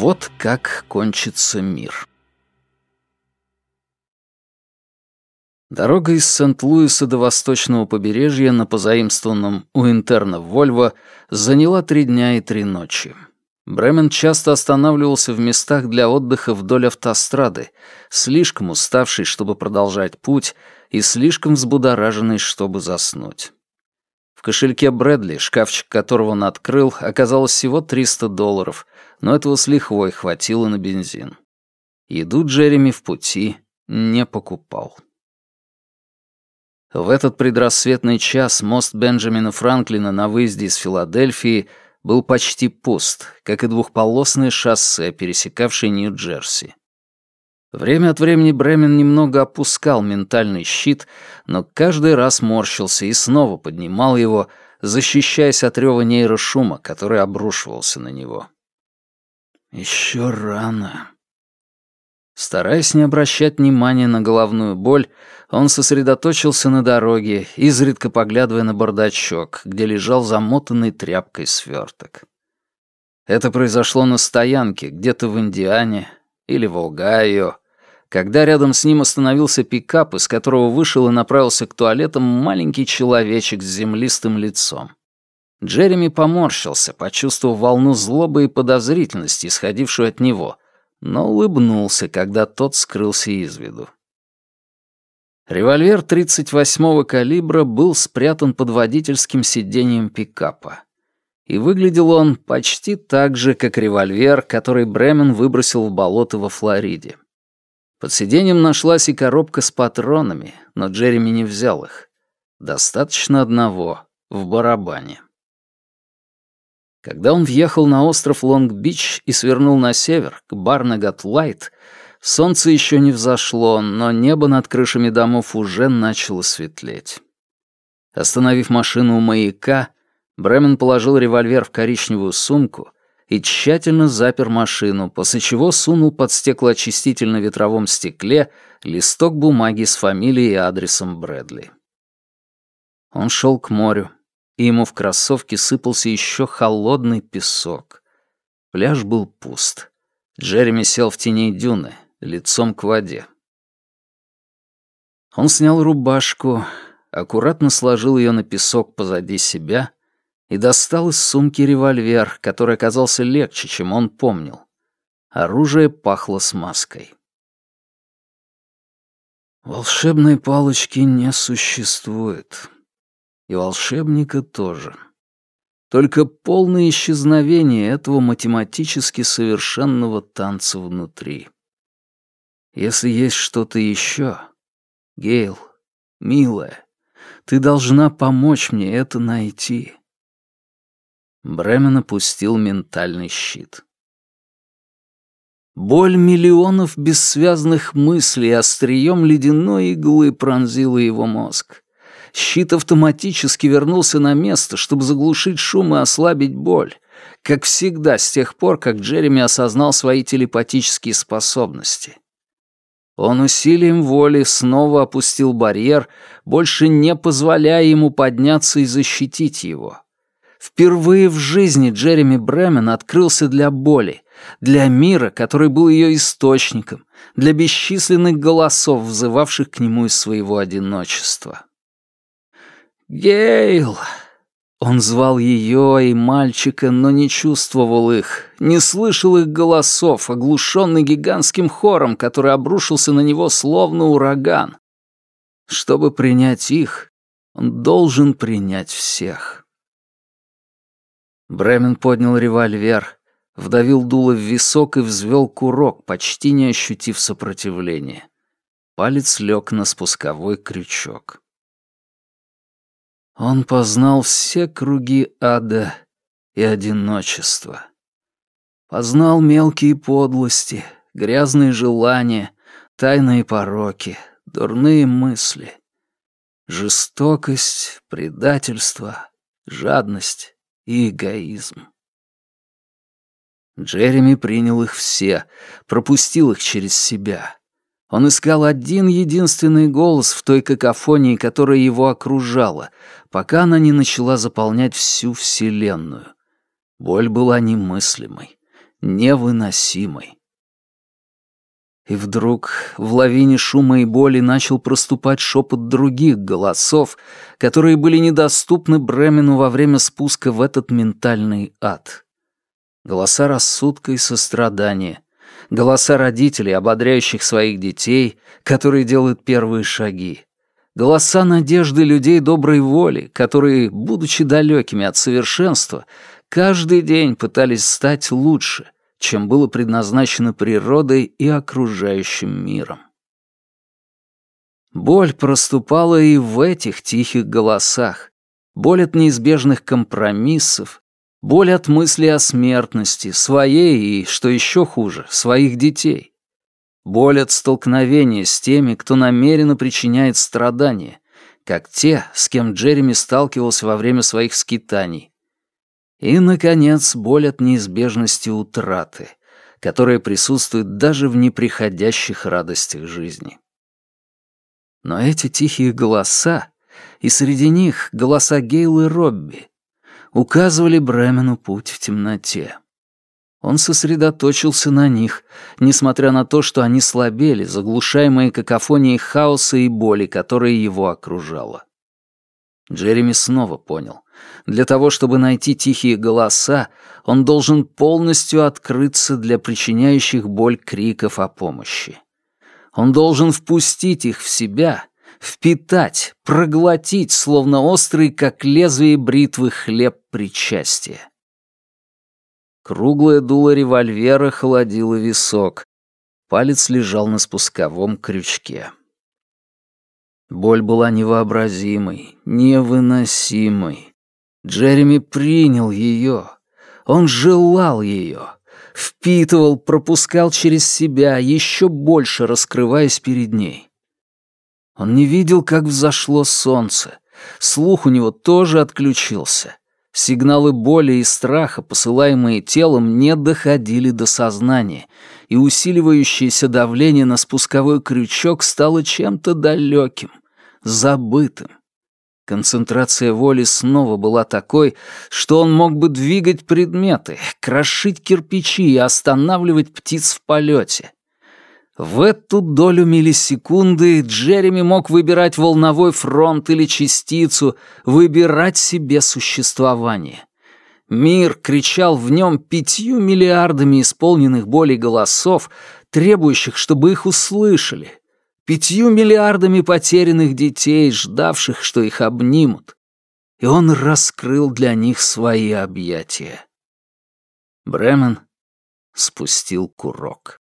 Вот как кончится мир. Дорога из Сент-Луиса до восточного побережья на позаимствованном у интерна Вольво заняла три дня и три ночи. Бремен часто останавливался в местах для отдыха вдоль автострады, слишком уставший, чтобы продолжать путь, и слишком взбудораженный, чтобы заснуть. В кошельке Брэдли, шкафчик которого он открыл, оказалось всего 300 долларов, но этого с лихвой хватило на бензин. Еду Джереми в пути не покупал. В этот предрассветный час мост Бенджамина Франклина на выезде из Филадельфии был почти пуст, как и двухполосное шоссе, пересекавшее Нью-Джерси. Время от времени Бремен немного опускал ментальный щит, но каждый раз морщился и снова поднимал его, защищаясь от рева нейрошума, который обрушивался на него. Еще рано. Стараясь не обращать внимания на головную боль, он сосредоточился на дороге, изредка поглядывая на бардачок, где лежал замотанный тряпкой сверток. Это произошло на стоянке, где-то в Индиане или в Огайо, когда рядом с ним остановился пикап, из которого вышел и направился к туалетам маленький человечек с землистым лицом. Джереми поморщился, почувствовав волну злобы и подозрительности, исходившую от него, но улыбнулся, когда тот скрылся из виду. Револьвер 38-го калибра был спрятан под водительским сиденьем пикапа. И выглядел он почти так же, как револьвер, который Бремен выбросил в болото во Флориде. Под сиденьем нашлась и коробка с патронами, но Джереми не взял их. Достаточно одного в барабане. Когда он въехал на остров Лонг-Бич и свернул на север, к Барнагат-Лайт, солнце еще не взошло, но небо над крышами домов уже начало светлеть. Остановив машину у маяка, Бремен положил револьвер в коричневую сумку и тщательно запер машину, после чего сунул под стеклоочиститель на ветровом стекле листок бумаги с фамилией и адресом Брэдли. Он шел к морю, и ему в кроссовки сыпался еще холодный песок. Пляж был пуст. Джереми сел в тени дюны, лицом к воде. Он снял рубашку, аккуратно сложил ее на песок позади себя и достал из сумки револьвер, который оказался легче, чем он помнил. Оружие пахло смазкой. Волшебной палочки не существует и волшебника тоже. Только полное исчезновение этого математически совершенного танца внутри. Если есть что-то еще, Гейл, милая, ты должна помочь мне это найти. Бремен опустил ментальный щит. Боль миллионов бессвязных мыслей острием ледяной иглы пронзила его мозг. Щит автоматически вернулся на место, чтобы заглушить шум и ослабить боль. Как всегда, с тех пор, как Джереми осознал свои телепатические способности. Он усилием воли снова опустил барьер, больше не позволяя ему подняться и защитить его. Впервые в жизни Джереми Бремен открылся для боли, для мира, который был ее источником, для бесчисленных голосов, взывавших к нему из своего одиночества. «Гейл!» Он звал ее и мальчика, но не чувствовал их, не слышал их голосов, оглушенный гигантским хором, который обрушился на него словно ураган. Чтобы принять их, он должен принять всех. Бремен поднял револьвер, вдавил дуло в висок и взвел курок, почти не ощутив сопротивления. Палец лег на спусковой крючок. Он познал все круги ада и одиночества. Познал мелкие подлости, грязные желания, тайные пороки, дурные мысли. Жестокость, предательство, жадность и эгоизм. Джереми принял их все, пропустил их через себя. Он искал один единственный голос в той какофонии, которая его окружала, пока она не начала заполнять всю Вселенную. Боль была немыслимой, невыносимой. И вдруг в лавине шума и боли начал проступать шепот других голосов, которые были недоступны Бремену во время спуска в этот ментальный ад. Голоса рассудка и сострадания, голоса родителей, ободряющих своих детей, которые делают первые шаги, голоса надежды людей доброй воли, которые, будучи далекими от совершенства, каждый день пытались стать лучше — чем было предназначено природой и окружающим миром. Боль проступала и в этих тихих голосах, боль от неизбежных компромиссов, боль от мысли о смертности, своей и, что еще хуже, своих детей. Боль от столкновения с теми, кто намеренно причиняет страдания, как те, с кем Джереми сталкивался во время своих скитаний, и, наконец, боль от неизбежности утраты, которая присутствует даже в неприходящих радостях жизни. Но эти тихие голоса, и среди них голоса Гейл и Робби, указывали Бремену путь в темноте. Он сосредоточился на них, несмотря на то, что они слабели, заглушаемые какофонией хаоса и боли, которая его окружала. Джереми снова понял. Для того, чтобы найти тихие голоса, он должен полностью открыться для причиняющих боль криков о помощи. Он должен впустить их в себя, впитать, проглотить, словно острый, как лезвие бритвы, хлеб причастия. Круглое дуло револьвера холодило висок. Палец лежал на спусковом крючке. Боль была невообразимой, невыносимой. Джереми принял ее. Он желал ее. Впитывал, пропускал через себя, еще больше раскрываясь перед ней. Он не видел, как взошло солнце. Слух у него тоже отключился. Сигналы боли и страха, посылаемые телом, не доходили до сознания, и усиливающееся давление на спусковой крючок стало чем-то далеким, забытым. Концентрация воли снова была такой, что он мог бы двигать предметы, крошить кирпичи и останавливать птиц в полете. В эту долю миллисекунды Джереми мог выбирать волновой фронт или частицу, выбирать себе существование. Мир кричал в нем пятью миллиардами исполненных болей голосов, требующих, чтобы их услышали, пятью миллиардами потерянных детей, ждавших, что их обнимут, и он раскрыл для них свои объятия. Бремен спустил курок.